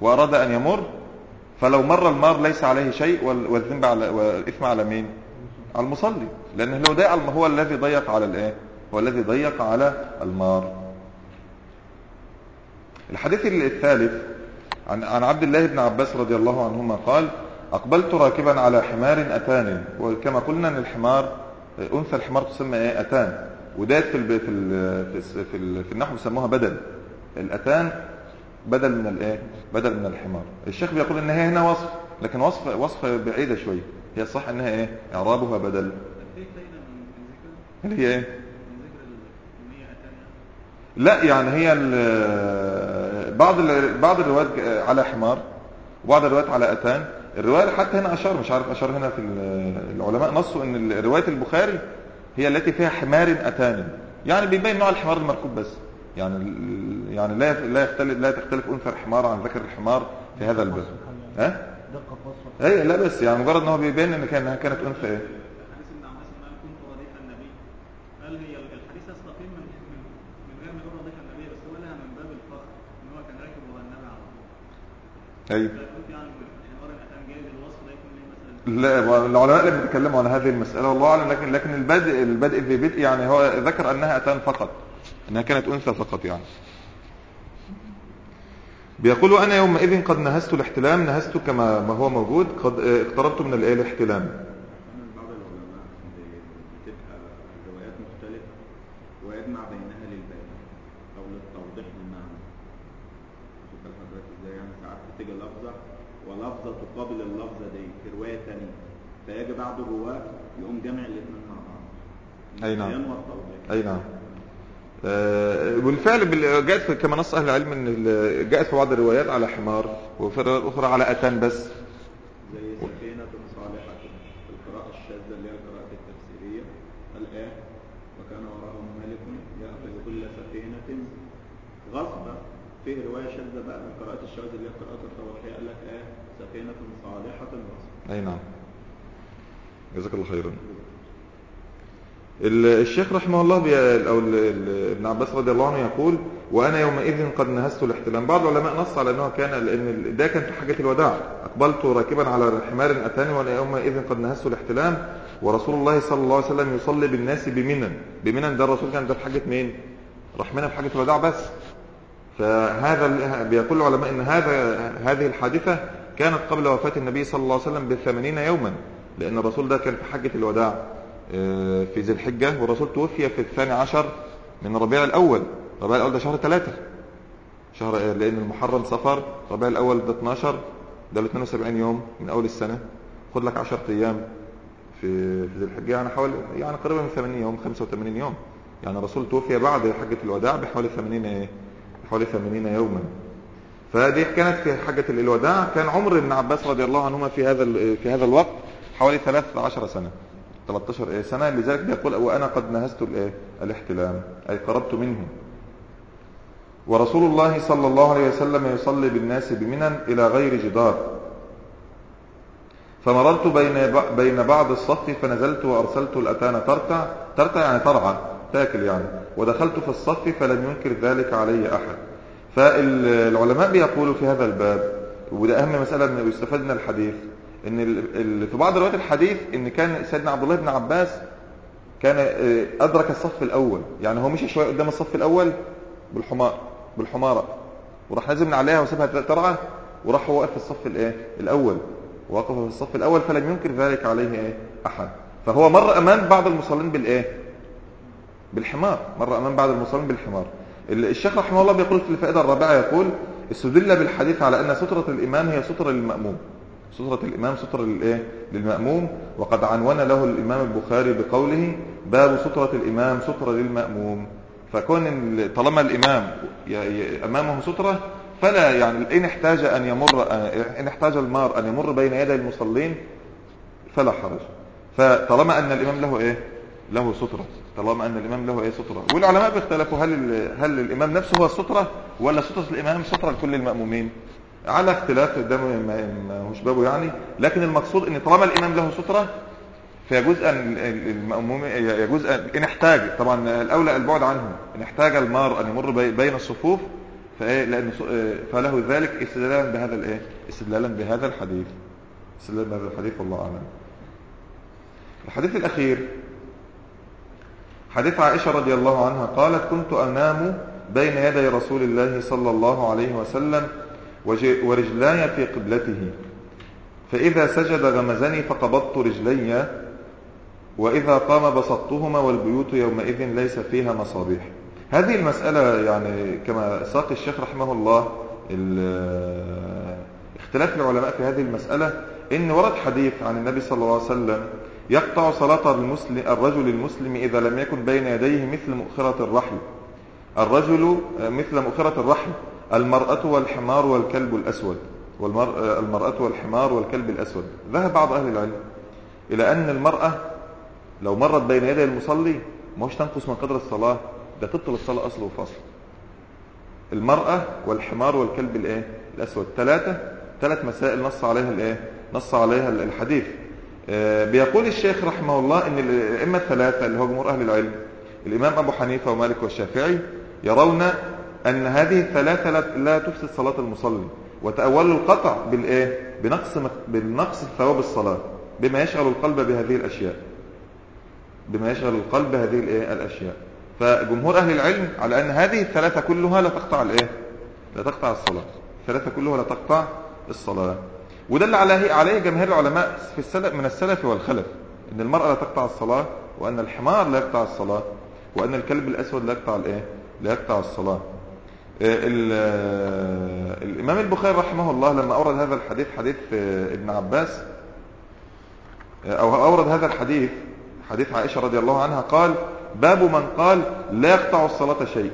وأراد أن يمر فلو مر المار ليس عليه شيء وال- والذنب على والإثم على مين؟ على المصلي. لأن لو ضيق هو الذي ضيق على الإيه؟ هو الذي ضيق على المار. الحديث الثالث عن عن عبد الله بن عباس رضي الله عنهما قال أقبلت راكبا على حمار أتان وكما قلنا إن الحمار أنثى الحمار تسمى إيه؟ أتان. وديت في في في, في, ال في النحو بيسموها بدل. الأتان بدل من الايه؟ بدل من الحمار. الشيخ بيقول إن هي هنا وصف لكن وصف وصف بعيدة شوية هي الصح إنها إيه؟ إعرابها بدل. اللي هي إيه؟ لا يعني هي بعض ال- بعض الروايات على حمار وبعض الروايات على أتان. الرواية حتى هنا أشار مش عارف أشار هنا في ال- العلماء نصوا إن رواية البخاري هي التي فيها حمار أتان. يعني بيبين نوع الحمار المركوب بس. يعني يعني لا لا يختلف لا تختلف أنثى الحمار عن ذكر الحمار في هذا الباب. ها؟ دقة وصف اي لا بس يعني مجرد إن هو بيبين إن كان انها كانت أنثى إيه؟ أيوه لا العلماء لم يتكلموا عن هذه المسألة والله أعلم لكن لكن البدء البدء في بدء يعني هو ذكر أنها أتان فقط. أنها كانت أنثى فقط يعني. بيقول أنا يومئذ قد نهزت الاحتلام نهزت كما ما هو موجود قد اقتربت من الاحتلام. يعني تقابل اللفظة دي في رواية تانية فيجي بعض الرواة يقوم جامع الاثنين مع بعض. أي نعم. أي نعم. آه، بالفعل بال- جاءت في- كما نص أهل العلم ال- جاءت في بعض الروايات على حمار وفي الروايات الأخرى على أتان بس. زي سفينة صالحة القراءة الشاذة اللي هي القراءة التفسيرية. الآية وكان وراءهم ملك يأخذ كل سفينة غصبا. فيه رواية شاذة بقى من قراءة الشاذ اللي هي قراءة الطواحية قال لك آية سفينة صالحة غصبا. أي نعم. جزاك الله خيرا. الشيخ رحمه الله بي... أو. ابن عباس رضي الله عنه يقول وأنا يومئذ قد نهزت الاحتلام بعض العلماء نص على أنه كان لأن ده كان في حاجة الوداع. أقبلت راكبا على حمار أتاني وأنا يومئذ قد نهزت الاحتلام ورسول الله صلى الله عليه وسلم يصلي بالناس بمنن. بمنن ده الرسول كان ده في حاجة مين؟ راح منها في حاجة الوداع بس. فهذا بيقول العلماء إن هذا هذه الحادثة كانت قبل وفاة النبي صلى الله عليه وسلم بثمانين يوما لأن الرسول ده كان في حجة الوداع. في ذي الحجة والرسول توفي في الثاني عشر من ربيع الأول. ربيع الأول ده شهر ثلاثة. شهر آه، لأن المحرم صفر ربيع الأول ده 12 ده له 72 يوم من أول السنة. خد لك 10 أيام في ذي الحجة. يعني حوالي يعني قريبا من 80 يوم 85 يوم. يعني الرسول توفي بعد حجة الوداع بحوالي 80 إيه حوالي 80 يوما. فدي كانت في حجة الوداع. كان عمر ابن عباس رضي الله عنهما في هذا في هذا الوقت حوالي 13 سنة. 13 إية. سنة لذلك بيقول وأنا قد نهزت الإية الاحتلام أي قربت منه ورسول الله صلى الله عليه وسلم يصلي بالناس بمنى إلى غير جدار. فمررت بين بين بعض الصف فنزلت وأرسلت الأتان ترتع ترتع يعني ترعى تاكل يعني. ودخلت في الصف فلم ينكر ذلك علي أحد. فالعلماء بيقولوا في هذا الباب وده أهم مسألة من يستفاد من الحديث. ال- في بعض روايات الحديث إن كان سيدنا عبد الله بن عباس كان آه، أدرك الصف الأول. يعني هو مشي شوية قدام الصف الأول بالحمار بالحمارة. وراح نازل من عليها وسابها ترعى وراح هو واقف في الصف الإيه؟ الأول. وقف في الصف الأول فلم ينكر ذلك عليه إيه؟ أحد. فهو مر أمام بعض المصلين بالإيه؟ بالحمار. مر أمام بعض المصلين بالحمار. ال- الشيخ رحمه الله بيقول في الفائدة الرابعة يقول استدل بالحديث على أن سترة الإمام هي ستره للماموم سترة الإمام سترة للإيه؟ للمأموم. وقد عنون له الإمام البخاري بقوله باب سترة الإمام سترة للمأموم. فكون ال- طالما الإمام أمامه سترة فلا يعني إن احتاج أن يمر إن احتاج المار أن يمر بين يدي المصلين فلا حرج. فطالما أن الإمام له إيه؟ له سترة طالما أن الإمام له إيه؟ سترة والعلماء بيختلفوا هل هل الإمام نفسه هو السترة ولا سترة الإمام سترة لكل المأمومين؟ على اختلاف ده هوش بابه يعني لكن المقصود إن طالما الإمام له سترة فيجوز أن ال- المأموم يجوز ان احتاج طبعا الأولى البعد عنه إن احتاج المار أن يمر بي- بين الصفوف فإيه؟ لأن فله ذلك استدلالا بهذا الإيه؟ استدلالا بهذا الحديث. استدلالا بهذا الحديث والله أعلم. الحديث الأخير حديث عائشة رضي الله عنها قالت كنت أنام بين يدي رسول الله صلى الله عليه وسلم ورجلاي في قبلته. فإذا سجد غمزني فقبضت رجلي وإذا قام بسطتهما والبيوت يومئذ ليس فيها مصابيح. هذه المسألة يعني كما ساق الشيخ رحمه الله ال- اختلاف العلماء في هذه المسألة إن ورد حديث عن النبي صلى الله عليه وسلم يقطع صلاة المسلم الرجل المسلم إذا لم يكن بين يديه مثل مؤخرة الرحل. الرجل مثل مؤخرة الرحل. المرأة والحمار والكلب الأسود. والمر... المرأة والحمار والكلب الأسود. ذهب بعض أهل العلم إلى أن المرأة لو مرت بين يدي المصلي هوش تنقص من قدر الصلاة. ده تبطل الصلاة أصل وفصل. المرأة والحمار والكلب الإيه؟ الأسود. ثلاثة ثلاث مسائل نص عليها الإيه؟ نص عليها الحديث. آه، بيقول الشيخ رحمه الله إن الأئمة الثلاثة اللي هو جمهور أهل العلم الإمام أبو حنيفة ومالك والشافعي يرون أن هذه الثلاثة لا- تفسد صلاة المصلي. وتاولوا القطع بالإيه؟ بنقص بالنقص ثواب الصلاة. بما يشغل القلب بهذه الأشياء. بما يشغل القلب بهذه الإيه؟ الأشياء. فجمهور أهل العلم على أن هذه الثلاثة كلها لا تقطع الإيه؟ لا تقطع الصلاة. الثلاثة كلها لا تقطع الصلاة. وده اللي عليه عليه جماهير العلماء في السلف من السلف والخلف إن المرأة لا تقطع الصلاة وأن الحمار لا يقطع الصلاة وأن الكلب الأسود لا يقطع الإيه؟ لا يقطع الصلاة. آه، آه، الإمام البخاري رحمه الله لما أورد هذا الحديث حديث آه، ابن عباس أو أورد هذا الحديث حديث عائشة رضي الله عنها قال باب من قال لا يقطع الصلاة شيء.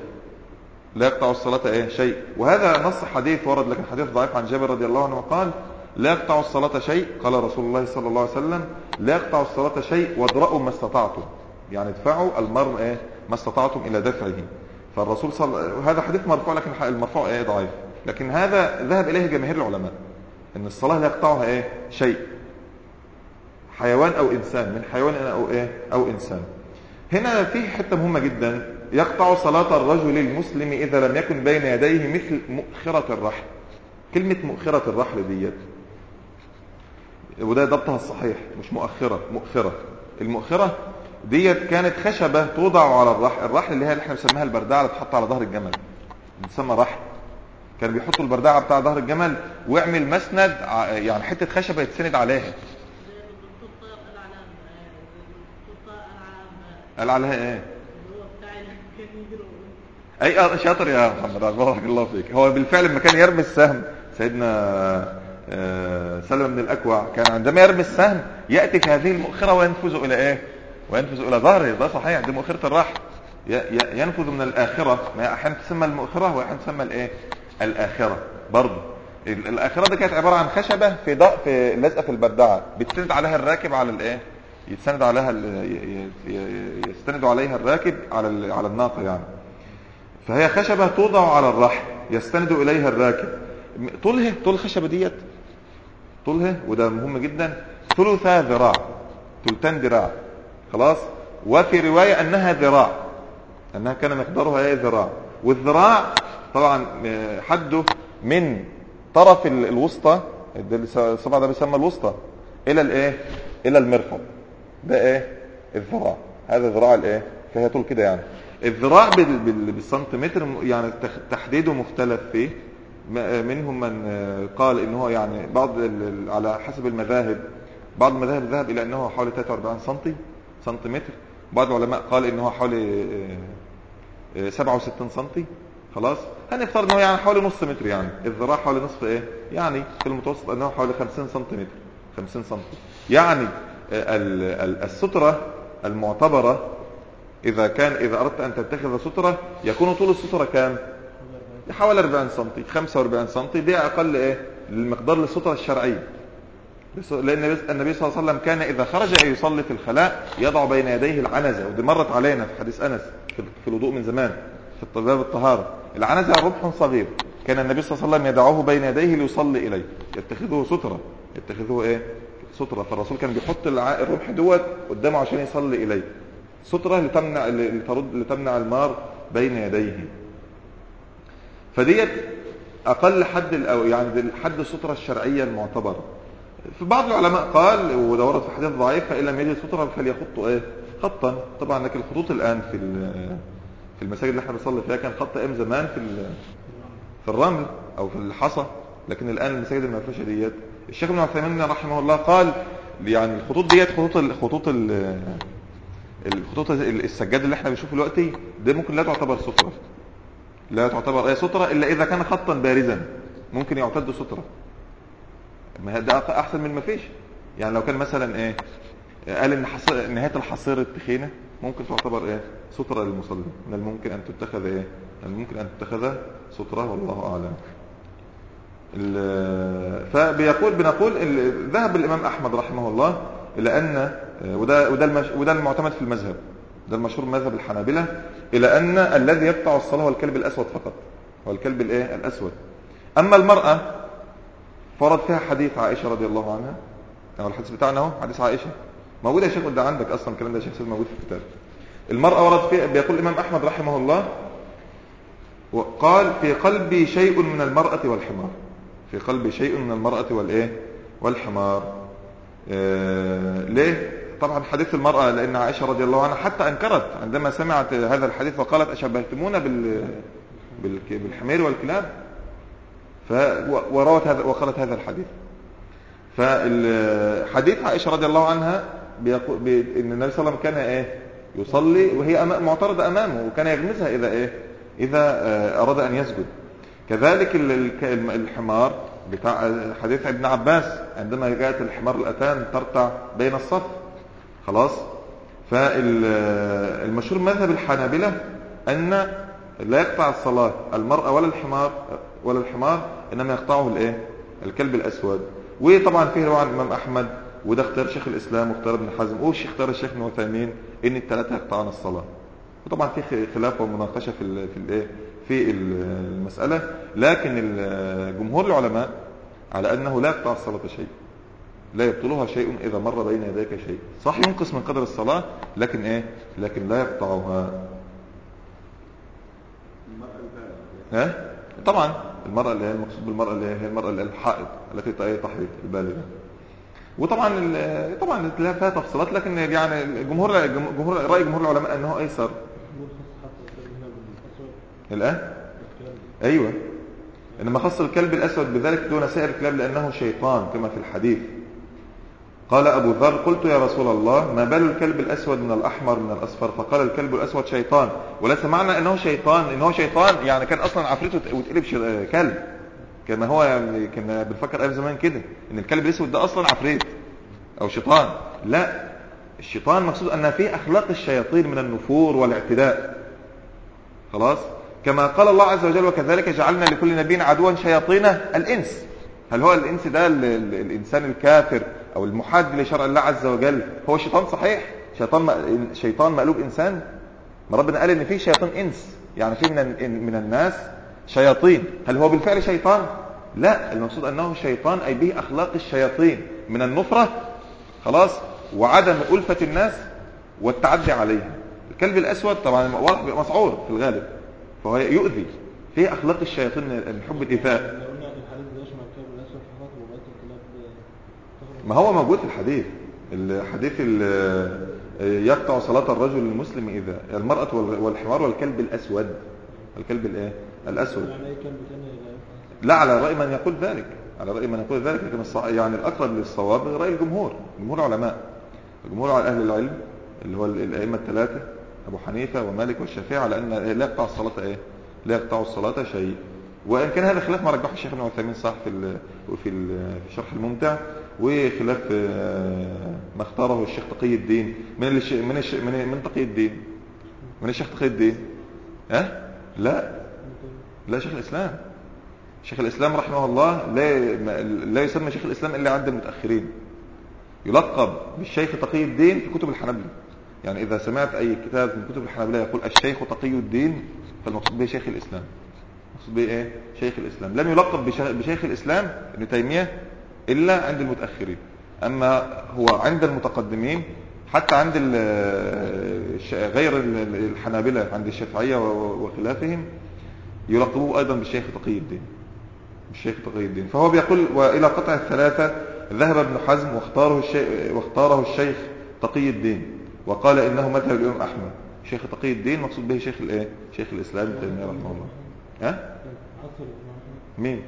لا يقطع الصلاة إيه؟ شيء. وهذا نص حديث ورد لكن حديث ضعيف عن جابر رضي الله عنه قال لا يقطع الصلاة شيء. قال رسول الله صلى الله عليه وسلم لا يقطع الصلاة شيء وادرأوا ما استطعتم. يعني ادفعوا المرء إيه؟ ما استطعتم إلى دفعه. فالرسول صلى هذا حديث مرفوع لكن المرفوع إيه ضعيف. لكن هذا ذهب إليه جماهير العلماء إن الصلاة لا يقطعها إيه؟ شيء. حيوان أو إنسان من حيوان أو إيه؟ أو إنسان. هنا في حتة مهمة جدا. يقطع صلاة الرجل المسلم إذا لم يكن بين يديه مثل مؤخرة الرحل. كلمة مؤخرة الرحل ديت وده ضبطها الصحيح مش مؤخرة مؤخرة. المؤخرة ديت كانت خشبة توضع على الرحل الرحل اللي هي اللي إحنا بنسميها البردعة اللي بتحط على ظهر الجمل. بتسمى رحل. كان بيحطوا البردعة بتاع ظهر الجمل ويعمل مسند يعني حتة خشبة يتسند عليها. قال عليها إيه؟ اي آه، شاطر يا محمد بارك الله فيك. هو بالفعل لما كان يرمي السهم سيدنا آه، سلمة بن الأكوع كان عندما يرمي السهم يأتي في هذه المؤخرة وينفذ إلى إيه؟ وينفذ إلى ظهره ده صحيح دي ي- ي- ينفذ من الآخرة ما أحيانا تسمى المؤخره وأحيانا تسمى الإيه؟ الآخرة برضه. ال- الآخرة دي كانت عبارة عن خشبة في ضاء في لازقه في البردعة بتسند عليها الراكب على الإيه؟ يتسند عليها يستند عليها الراكب على على الناقة يعني. فهي خشبة توضع على الرحل يستند إليها الراكب. طولها طول الخشبة ديت طولها وده مهم جدا ثلث ذراع ثلثان ذراع. خلاص؟ وفي رواية أنها ذراع. أنها كان مقدارها إيه؟ ذراع. والذراع طبعا آه، حده من طرف ال- الوسطى الصبع ده بيسمى الوسطى إلى الإيه؟ إلى المرفق. ده إيه؟ الذراع. هذا ذراع الإيه؟ فهي طول كده يعني؟ الذراع بال- بال- بالسنتيمتر يعني تحديده مختلف فيه. م- منهم من آه، قال إن هو يعني بعض على حسب المذاهب بعض المذاهب ذهب إلى إنه حوالي 43 سنتي. سنتيمتر. بعض العلماء قال ان هو حوالي آه، آه، 67 سنتي. خلاص؟ هنفترض إنه يعني حوالي نص متر يعني. الذراع حوالي نصف إيه؟ يعني في المتوسط إنه حوالي 50 سنتيمتر. 50 سنتي. يعني آه، ال- ال- السترة المعتبرة إذا كان إذا أردت أن تتخذ سترة يكون طول السترة كام؟ حوالي 40 سم 45 سم دي أقل إيه؟ المقدار للسترة الشرعية. بس- لأن النبي صلى الله عليه وسلم كان إذا خرج يصلي في الخلاء يضع بين يديه العنزة ودي مرت علينا في حديث أنس في الوضوء من زمان في باب الطهارة. العنزة ربح صغير. كان النبي صلى الله عليه وسلم يدعوه بين يديه ليصلي إليه. يتخذه سترة. يتخذه إيه؟ سترة. فالرسول كان بيحط الرمح دوت قدامه عشان يصلي إليه. سترة لتمنع لترد لتمنع المار بين يديه. فديت أقل حد يعني حد السترة الشرعية المعتبرة. في بعض العلماء قال وده ورد في حديث ضعيف فإن لم يجد سترة فليخط إيه؟ خطا. طبعا لكن الخطوط الآن في في المساجد اللي إحنا بنصلي فيها كان خط أيام زمان في في الرمل أو في الحصى لكن الآن المساجد المفروشة ديت الشيخ ابن عثيمين رحمه الله قال يعني الخطوط ديت خطوط ال- خطوط ال- الخطوط ال- السجاد اللي إحنا بنشوفه دلوقتي ده ممكن لا تعتبر سترة لا تعتبر اي سترة إلا إذا كان خطا بارزا. ممكن يعتد سترة ما ده أحسن من ما فيش. يعني لو كان مثلا إيه قال إن حص... نهاية الحصير التخينة ممكن تعتبر إيه سترة للمصلي من الممكن أن تتخذ إيه من الممكن أن تتخذ سترة والله أعلم. فبيقول بنقول ذهب الإمام أحمد رحمه الله إلى أن وده وده المش... وده المعتمد في المذهب. ده المشهور مذهب الحنابلة إلى أن الذي يقطع الصلاة هو الكلب الأسود فقط. هو الكلب الإيه الأسود. أما المرأة فرد فيها حديث عائشة رضي الله عنها. يعني الحديث بتاعنا أهو حديث عائشة. موجود يا شيخ ده عندك أصلا الكلام ده يا شيخ موجود في الكتاب. المرأة ورد فيها بيقول الإمام أحمد رحمه الله وقال في قلبي شيء من المرأة والحمار. في قلبي شيء من المرأة والإيه؟ والحمار. آه ليه؟ طبعا حديث المرأة لأن عائشة رضي الله عنها حتى أنكرت عندما سمعت هذا الحديث وقالت أشبهتمونا بال... بال... بالحمير والكلاب؟ وروت هذا وقالت هذا الحديث. فالحديث عائشة رضي الله عنها بيقول بي... إن النبي صلى الله عليه وسلم كان إيه؟ يصلي وهي أما... معترضة أمامه وكان يغمزها إذا إيه؟ إذا آه، أراد أن يسجد. كذلك ال- ال- الحمار بتاع حديث ابن عباس عندما جاءت الحمار الأتان ترتع بين الصف. خلاص؟ فالمشهور مذهب الحنابلة أن لا يقطع الصلاة المرأة ولا الحمار ولا الحمار إنما يقطعه الإيه؟ الكلب الأسود. وطبعا فيه رواية عن الامام أحمد وده اختيار شيخ الإسلام واختيار ابن حزم وش اختيار الشيخ ابن عثيمين إن الثلاثه يقطعون الصلاة. وطبعا في خلاف ومناقشة في ال في الايه في المسألة. لكن جمهور العلماء على أنه لا يقطع الصلاة شيء. لا يبطلها شيء إذا مر بين يديك شيء. صح ينقص من قدر الصلاة لكن إيه؟ لكن لا يقطعها المرأة البالغة ها؟ طبعا المرأة اللي هي المقصود بالمرأة اللي هي المرأة اللي الحائض التي تحيض البالغة. وطبعا طبعا لها فيها تفصيلات لكن يعني الجمهور جمهور رأي جمهور العلماء أنه أيسر. الآن؟ أيوه. إنما خص الكلب الأسود بذلك دون سائر الكلاب لأنه شيطان كما في الحديث. قال أبو ذر قلت يا رسول الله ما بال الكلب الأسود من الأحمر من الأصفر؟ فقال الكلب الأسود شيطان. وليس معنى إنه شيطان ان هو شيطان يعني كان أصلا عفريته وتقلب ش- كلب. كما هو يعني كنا بنفكر أيام زمان كده إن الكلب الأسود ده أصلا عفريت أو شيطان. لا الشيطان مقصود أن فيه أخلاق الشياطين من النفور والاعتداء. خلاص؟ كما قال الله عز وجل وكذلك جعلنا لكل نبي عدوا شياطين الإنس. هل هو الإنس ده ال- ال- الإنسان الكافر أو المحاد لشرع الله عز وجل هو شيطان صحيح. شيطان شيطان مقلوب إنسان. ما ربنا قال إن في شياطين إنس. يعني في من من الناس شياطين. هل هو بالفعل شيطان؟ لا. المقصود أنه شيطان أي به أخلاق الشياطين. من النفرة خلاص وعدم ألفة الناس والتعدي عليها. الكلب الأسود طبعا واضح مسعور في الغالب فهو يؤذي. فيه أخلاق الشياطين من حب الإيذاء لو قلنا الحديث ده يشمل الكلب الاسود فقط وبقيه الكلاب تخرج ما هو موجود في الحديث. الحديث ال- يقطع صلاة الرجل المسلم إذا المرأة وال- والحمار والكلب الأسود. الكلب الإيه؟ الأسود. يعني لا على رأي من يقول ذلك. على رأي من يقول ذلك. لكن. يعني الأقرب للصواب رأي الجمهور. جمهور علماء. الجمهور على أهل العلم اللي هو ال- الأئمة الثلاثة أبو حنيفة ومالك والشافعي على أن لا يقطع الصلاة إيه؟ لا يقطع الصلاة شيء. وإن كان هذا خلاف ما رجحه الشيخ ابن عثيمين صح في ال... في ال... في شرح الممتع. وخلاف آه، ما اختاره الشيخ تقي الدين. من الش... من الش... من من تقي الدين؟ من الشيخ تقي الدين؟ ها؟ لا. لا شيخ الإسلام. شيخ الإسلام رحمه الله لا لا يسمى شيخ الإسلام إلا عند المتأخرين. يلقب بالشيخ تقي الدين في كتب الحنابلة. يعني إذا سمعت أي كتاب من كتب الحنابلة يقول الشيخ تقي الدين فالمقصود به شيخ الإسلام. المقصود به إيه؟ شيخ الإسلام. لم يلقب بشيخ الإسلام ابن تيمية إلا عند المتأخرين. أما هو عند المتقدمين حتى عند غير ال- الحنابلة عند الشافعية وخلافهم يلقبوه أيضا بالشيخ تقي الدين. الشيخ تقي الدين. فهو بيقول وإلى قطع الثلاثة ذهب ابن حزم واختاره الشيخ, واختاره الشيخ تقي الدين وقال إنه مذهب الإمام أحمد. شيخ تقي الدين مقصود به شيخ الإيه شيخ الإسلام ابن تيمية رحمه الله. ها؟ مين؟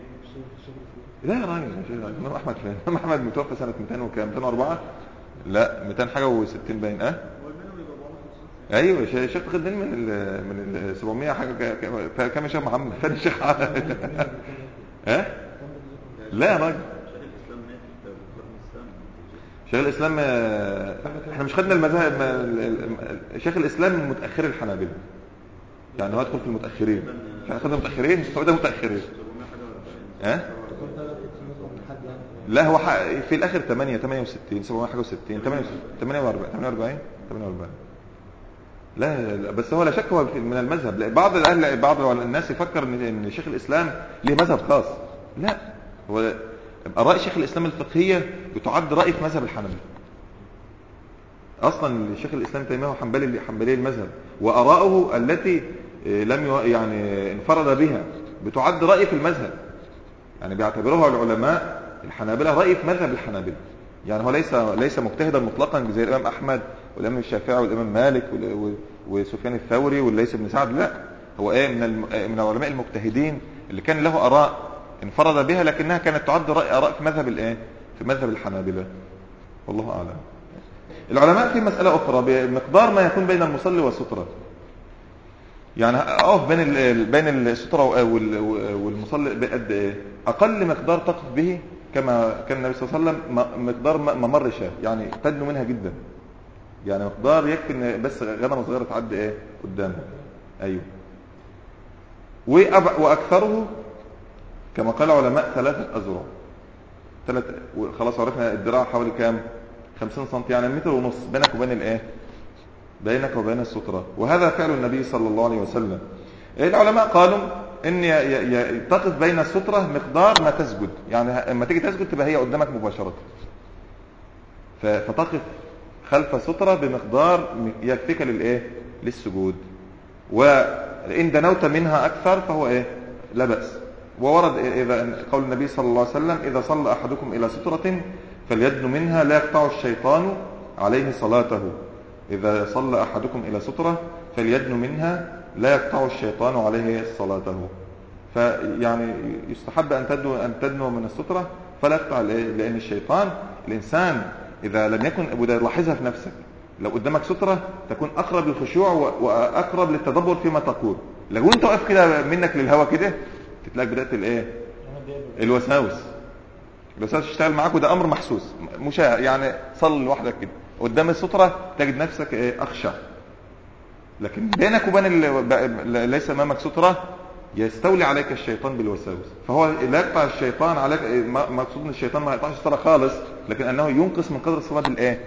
لا يا راجل شيخ، الإمام أحمد فين الإمام أحمد متوفى سنة 200 وكام؟ 204 لا 200 حاجة و60 باين. آه هو المنهم يبقى 450 أيوه شيخ شيخ الدين من ال من ال 700 حاجة ك- ك- كام يا شيخ محمد؟ فين الشيخ عادل ها؟ لا يا راجل. شيخ الإسلام شيخ آه، إحنا مش خدنا المذاهب ما- ال- ال- شيخ الإسلام من متاخري الحنابلة. يعني هو يدخل في المتأخرين. إحنا خدنا متاخرين هو ده متأخرين. 700 حاجة و40 ها لا هو في الآخر 8 68 761 68 48 48 48 لا, بس هو لا شك هو من المذهب. بعض الأهل بعض الناس يفكر ان شيخ الإسلام ليه مذهب خاص. لا هو اراء شيخ الإسلام الفقهية بتعد رأي في مذهب الحنبلي أصلا شيخ الإسلام تيمية هو حنبلي حنبلي المذهب. واراءه التي آه، لم يعني انفرد بها. بتعد رأي في المذهب. يعني بيعتبرها العلماء الحنابلة رأي في مذهب الحنابلة. يعني هو ليس ليس مجتهدا مطلقا زي الإمام أحمد والإمام الشافعي والإمام مالك وسفيان الثوري والليث بن سعد. لا هو إيه من الم- من العلماء المجتهدين اللي كان له آراء انفرد بها لكنها كانت تعد رأي آراء في مذهب الإيه؟ في مذهب الحنابلة. والله أعلم. العلماء في مسألة أخرى بمقدار ما يكون بين المصلي والسترة. يعني اقف بين بين السترة وال- والمصلي بقد إيه؟ أقل مقدار تقف به كما كان النبي صلى الله عليه وسلم مقدار ممر شاه. يعني تدنو منها جدا. يعني مقدار يكفي إن بس غنمه صغيرة تعدي إيه؟ قدامه. أيوه. وأكثره كما قال علماء ثلاثة أذرع. ثلاث خلاص عرفنا الذراع حوالي كام؟ 50 سم يعني متر ونص. بينك وبين الإيه؟ بينك وبين السترة. وهذا فعل النبي صلى الله عليه وسلم. العلماء قالوا إن تقف بين السترة مقدار ما تسجد. يعني لما تيجي تسجد تبقى هي قدامك مباشرة. ف- فتقف خلف سترة بمقدار يكفيك للإيه؟ للسجود. وإن دنوت منها أكثر فهو إيه؟ لا بأس. وورد إذا قول النبي صلى الله عليه وسلم إذا صلى أحدكم إلى سترة فليدن منها لا يقطع الشيطان عليه صلاته. إذا صلى أحدكم إلى سترة فليدن منها لا يقطع الشيطان عليه صلاته. فيعني يستحب أن تدنو أن تدنو من السترة فلا يقطع؟ لأن الشيطان الإنسان إذا لم يكن وده لاحظها في نفسك. لو قدامك سترة تكون أقرب للخشوع وأقرب للتدبر فيما تقول. لو أنت واقف كده منك للهوا كده تتلاقي بدأت الإيه؟ الوساوس. الوساوس تشتغل معاك وده أمر محسوس. مشاهد يعني صل لوحدك كده. قدام السترة تجد نفسك إيه؟ أخشع لكن بينك وبين ليس أمامك سترة يستولي عليك الشيطان بالوساوس. فهو لا يقطع الشيطان عليك مقصود إن الشيطان ما يقطعش الستره خالص لكن أنه ينقص من قدر الصلاه بالايه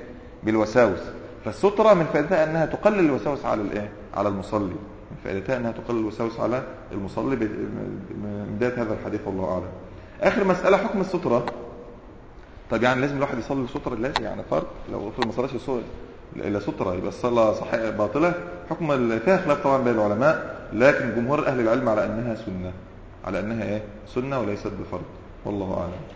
بالوساوس. فالسترة من فائدتها أنها تقلل الوساوس على الإيه؟ على المصلي. من فائدتها أنها تقلل الوساوس على المصلي من بداية هذا الحديث والله أعلم. آخر مسألة حكم السترة. طب يعني لازم الواحد يصلي سترة لازم يعني فرض. لو ما صلاش إلى سترة يبقى الصلاة صحيحة باطلة. حكم فيها خلاف طبعا بين العلماء لكن جمهور أهل العلم على أنها سنة. على أنها إيه؟ سنة وليست بفرض. والله أعلم.